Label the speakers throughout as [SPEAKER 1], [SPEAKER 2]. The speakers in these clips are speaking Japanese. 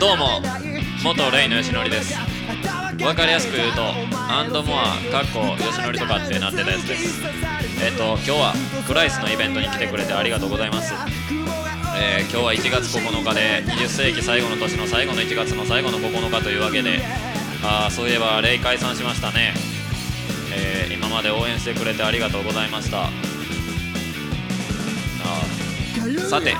[SPEAKER 1] どうも元レイのよしのりです。分かりやすく言うとアンドモアかっこよしのりとかってなってたやつです。えっ、と今日はクライスのイベントに来てくれてありがとうございます。えー今日は1月9日で20世紀最後の年の最後の1月の最後の9日というわけであーそういえば霊解散しましたね、えー今まで応援してくれてありがとうございました。さて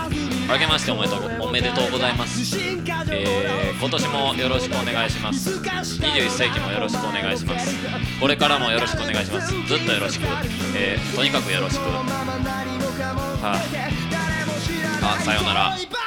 [SPEAKER 1] 明けましておめでとうおめでとうございます、えー今年もよろしくお願いします。21世紀もよろしくお願いします。これからもよろしくお願いします。ずっとよろしく、えーとにかくよろしく。はいあさようなら。